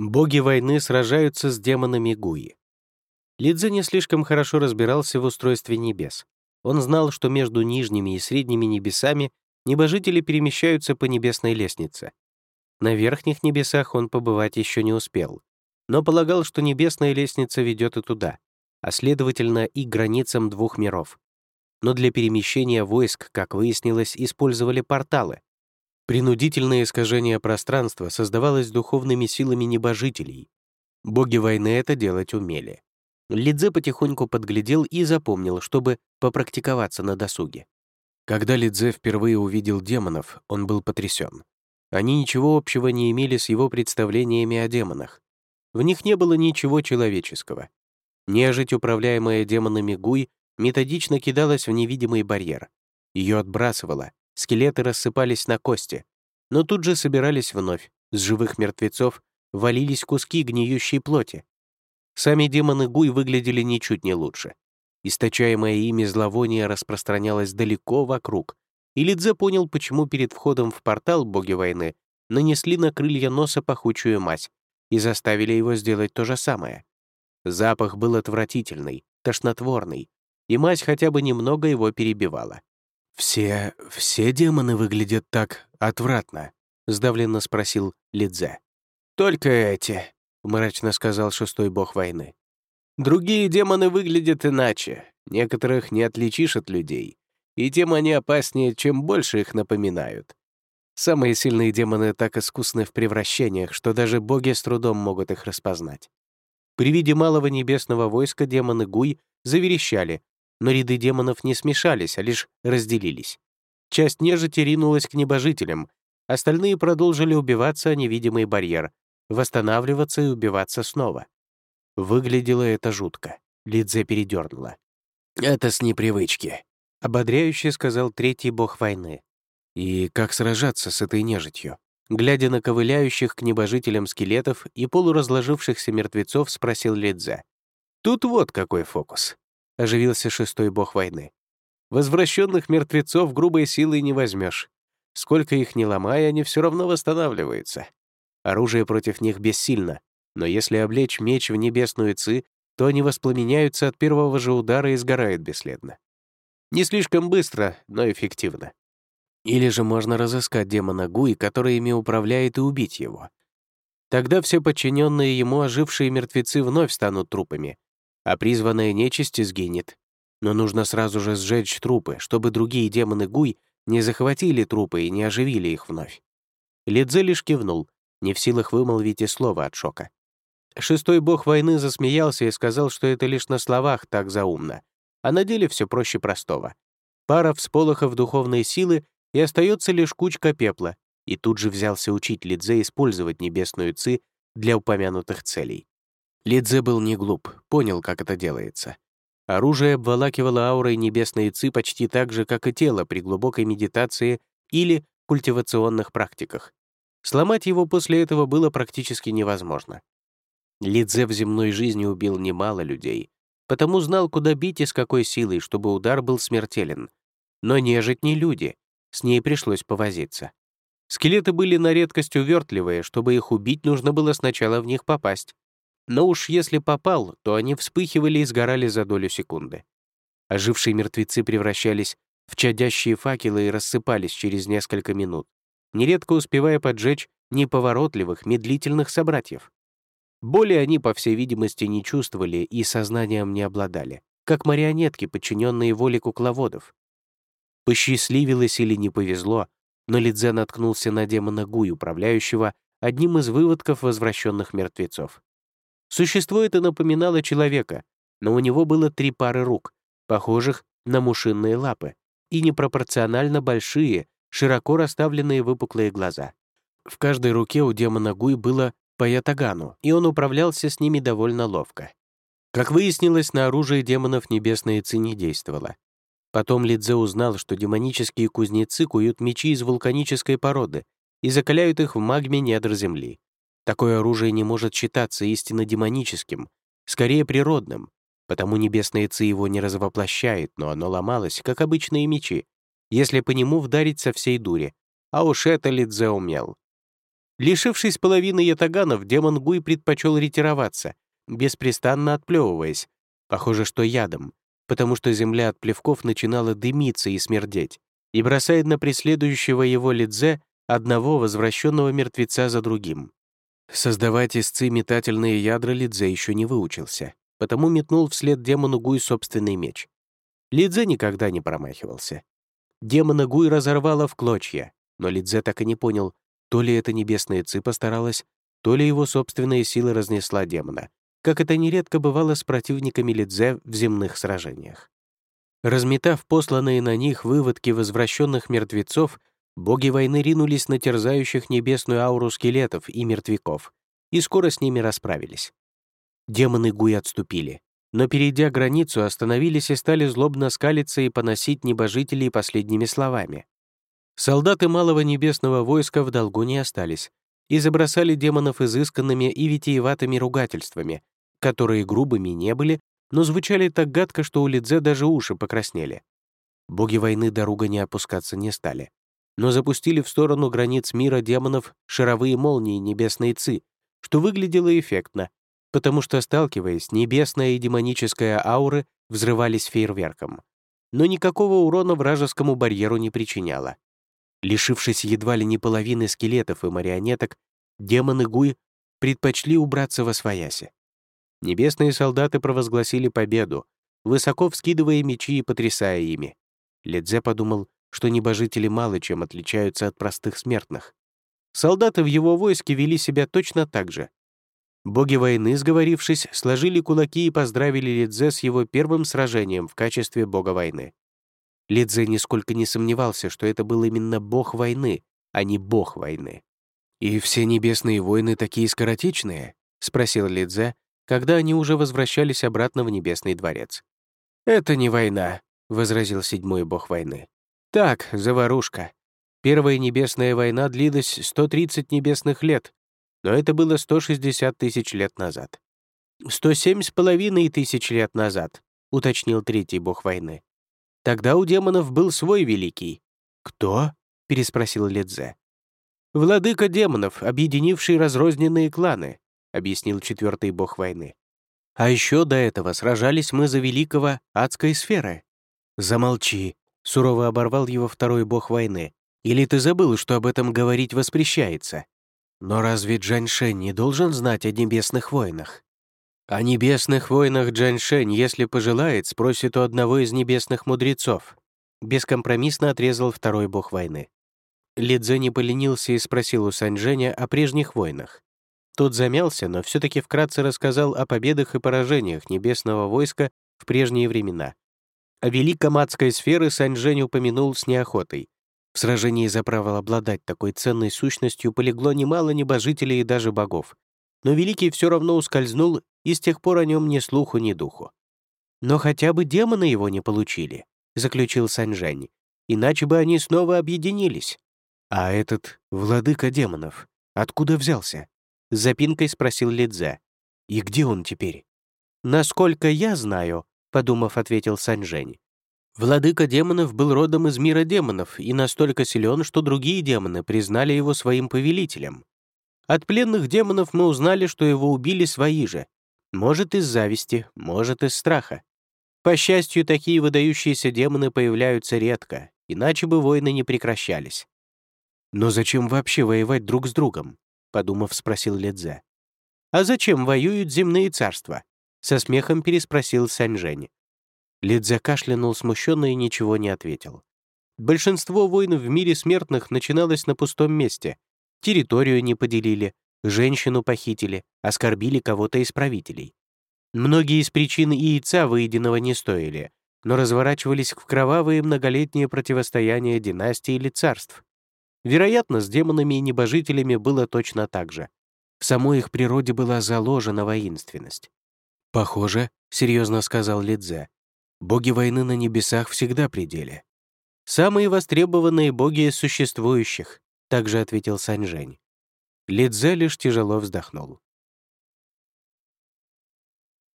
Боги войны сражаются с демонами Гуи. Лидзе не слишком хорошо разбирался в устройстве небес. Он знал, что между нижними и средними небесами небожители перемещаются по небесной лестнице. На верхних небесах он побывать еще не успел, но полагал, что небесная лестница ведет и туда, а следовательно и границам двух миров. Но для перемещения войск, как выяснилось, использовали порталы. Принудительное искажение пространства создавалось духовными силами небожителей. Боги войны это делать умели. Лидзе потихоньку подглядел и запомнил, чтобы попрактиковаться на досуге. Когда Лидзе впервые увидел демонов, он был потрясен. Они ничего общего не имели с его представлениями о демонах. В них не было ничего человеческого. Нежить, управляемая демонами Гуй, методично кидалась в невидимый барьер. Ее отбрасывало, скелеты рассыпались на кости, но тут же собирались вновь, с живых мертвецов валились куски гниющей плоти. Сами демоны Гуй выглядели ничуть не лучше. Источаемое ими зловоние распространялось далеко вокруг, и Лидзе понял, почему перед входом в портал боги войны нанесли на крылья носа пахучую мазь и заставили его сделать то же самое. Запах был отвратительный, тошнотворный, и мазь хотя бы немного его перебивала. «Все... все демоны выглядят так отвратно?» — сдавленно спросил Лидзе. «Только эти», — мрачно сказал шестой бог войны. «Другие демоны выглядят иначе. Некоторых не отличишь от людей. И тем они опаснее, чем больше их напоминают. Самые сильные демоны так искусны в превращениях, что даже боги с трудом могут их распознать. При виде малого небесного войска демоны Гуй заверещали, но ряды демонов не смешались, а лишь разделились. Часть нежити ринулась к небожителям, остальные продолжили убиваться о невидимый барьер, восстанавливаться и убиваться снова. Выглядело это жутко. Лидзе передернула. «Это с непривычки», — ободряюще сказал третий бог войны. «И как сражаться с этой нежитью?» Глядя на ковыляющих к небожителям скелетов и полуразложившихся мертвецов, спросил Лидзе. «Тут вот какой фокус», — оживился шестой бог войны. «Возвращенных мертвецов грубой силой не возьмешь. Сколько их не ломай, они все равно восстанавливаются. Оружие против них бессильно, но если облечь меч в небесную ци, то они воспламеняются от первого же удара и сгорают бесследно. Не слишком быстро, но эффективно. Или же можно разыскать демона Гуи, который ими управляет, и убить его. Тогда все подчиненные ему ожившие мертвецы вновь станут трупами, а призванная нечисть сгинет. Но нужно сразу же сжечь трупы, чтобы другие демоны Гуй не захватили трупы и не оживили их вновь. Лидзе лишь кивнул, не в силах вымолвить и слова от шока. Шестой бог войны засмеялся и сказал, что это лишь на словах так заумно, а на деле все проще простого. Пара всполохов духовной силы и остается лишь кучка пепла, и тут же взялся учить Лидзе использовать небесную ци для упомянутых целей. Лидзе был не глуп, понял, как это делается. Оружие обволакивало аурой небесной ци почти так же, как и тело при глубокой медитации или культивационных практиках. Сломать его после этого было практически невозможно. Лидзе в земной жизни убил немало людей, потому знал, куда бить и с какой силой, чтобы удар был смертелен. Но нежить не люди, с ней пришлось повозиться. Скелеты были на редкость увертливые, чтобы их убить, нужно было сначала в них попасть. Но уж если попал, то они вспыхивали и сгорали за долю секунды. Ожившие мертвецы превращались в чадящие факелы и рассыпались через несколько минут, нередко успевая поджечь неповоротливых, медлительных собратьев. Боли они, по всей видимости, не чувствовали и сознанием не обладали, как марионетки, подчиненные воле кукловодов. Посчастливилось или не повезло, но Лидзе наткнулся на демона Гуй, управляющего одним из выводков возвращенных мертвецов. Существо это напоминало человека, но у него было три пары рук, похожих на мушинные лапы, и непропорционально большие, широко расставленные выпуклые глаза. В каждой руке у демона Гуй было по ятагану, и он управлялся с ними довольно ловко. Как выяснилось, на оружие демонов небесная ци не действовала. Потом Лидзе узнал, что демонические кузнецы куют мечи из вулканической породы и закаляют их в магме недр земли. Такое оружие не может считаться истинно демоническим, скорее природным, потому небесная ци его не развоплощает, но оно ломалось, как обычные мечи, если по нему вдарить со всей дури, а уж это Лидзе умел. Лишившись половины ятаганов, демон Гуй предпочел ретироваться, беспрестанно отплевываясь, похоже, что ядом, потому что земля от плевков начинала дымиться и смердеть, и бросает на преследующего его Лидзе одного возвращенного мертвеца за другим. Создавать истцы метательные ядра Лидзе еще не выучился, потому метнул вслед демону Гуй собственный меч. Лидзе никогда не промахивался. Демона Гуй разорвало в клочья, но Лидзе так и не понял, то ли это небесная Ци постаралась, то ли его собственная сила разнесла демона, как это нередко бывало с противниками Лидзе в земных сражениях. Разметав посланные на них выводки возвращенных мертвецов, боги войны ринулись на терзающих небесную ауру скелетов и мертвяков, и скоро с ними расправились. Демоны Гуи отступили, но, перейдя границу, остановились и стали злобно скалиться и поносить небожителей последними словами. Солдаты малого небесного войска в долгу не остались и забросали демонов изысканными и витиеватыми ругательствами, которые грубыми не были, но звучали так гадко, что у Лидзе даже уши покраснели. Боги войны дорога не опускаться не стали, но запустили в сторону границ мира демонов шаровые молнии небесной ци, что выглядело эффектно, потому что, сталкиваясь, небесная и демоническая ауры взрывались фейерверком. Но никакого урона вражескому барьеру не причиняло. Лишившись едва ли не половины скелетов и марионеток, демоны Гуй предпочли убраться во свояси. Небесные солдаты провозгласили победу, высоко вскидывая мечи и потрясая ими. Ледзе подумал, что небожители мало чем отличаются от простых смертных. Солдаты в его войске вели себя точно так же. Боги войны, сговорившись, сложили кулаки и поздравили Лидзе с его первым сражением в качестве бога войны. Лидзе нисколько не сомневался, что это был именно бог войны, а не бог войны. «И все небесные войны такие скоротечные?» — спросил Лидзе, когда они уже возвращались обратно в Небесный дворец. «Это не война», — возразил седьмой бог войны. «Так, заварушка. Первая небесная война длилась 130 небесных лет, но это было 160 тысяч лет назад». «Сто семь с половиной тысяч лет назад», — уточнил третий бог войны. «Тогда у демонов был свой великий». «Кто?» — переспросил Ледзе. «Владыка демонов, объединивший разрозненные кланы», — объяснил четвертый бог войны. «А еще до этого сражались мы за великого адской сферы». «Замолчи», — сурово оборвал его второй бог войны. «Или ты забыл, что об этом говорить воспрещается? Но разве Джаньшень не должен знать о небесных войнах?» «О небесных войнах Джаньшень, если пожелает, спросит у одного из небесных мудрецов». Бескомпромиссно отрезал второй бог войны. Лидзе не поленился и спросил у Саньжэня о прежних войнах. Тот замялся, но все-таки вкратце рассказал о победах и поражениях небесного войска в прежние времена. О великом адской сферы Саньжэнь упомянул с неохотой. В сражении за право обладать такой ценной сущностью полегло немало небожителей и даже богов. Но Великий все равно ускользнул, и с тех пор о нем ни слуху, ни духу. «Но хотя бы демоны его не получили», — заключил Саньжэнь. «Иначе бы они снова объединились». «А этот владыка демонов откуда взялся?» — с запинкой спросил Лидзе. «И где он теперь?» «Насколько я знаю», — подумав, ответил Саньжень. Владыка демонов был родом из мира демонов и настолько силен, что другие демоны признали его своим повелителем. От пленных демонов мы узнали, что его убили свои же. Может, из зависти, может, из страха. По счастью, такие выдающиеся демоны появляются редко, иначе бы войны не прекращались. Но зачем вообще воевать друг с другом? — подумав, спросил Ледзе. «А зачем воюют земные царства?» — со смехом переспросил Саньжэнь. Лидзе кашлянул смущенно и ничего не ответил. Большинство войн в мире смертных начиналось на пустом месте. Территорию не поделили, женщину похитили, оскорбили кого-то из правителей. Многие из причин яйца выеденного не стоили, но разворачивались в кровавые многолетние противостояния династий или царств. Вероятно, с демонами и небожителями было точно так же. В самой их природе была заложена воинственность. «Похоже», — серьезно сказал Лидзе, «боги войны на небесах всегда пределе». «Самые востребованные боги существующих», — также ответил Саньжень. Лидзе лишь тяжело вздохнул.